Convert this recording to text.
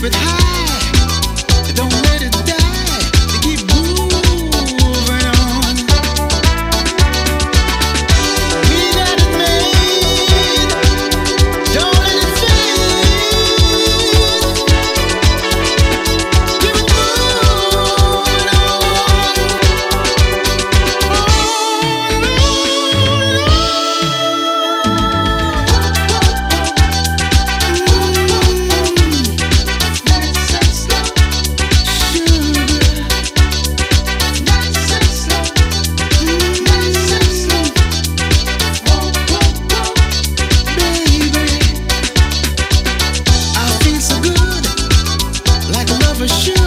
But it high. shoot.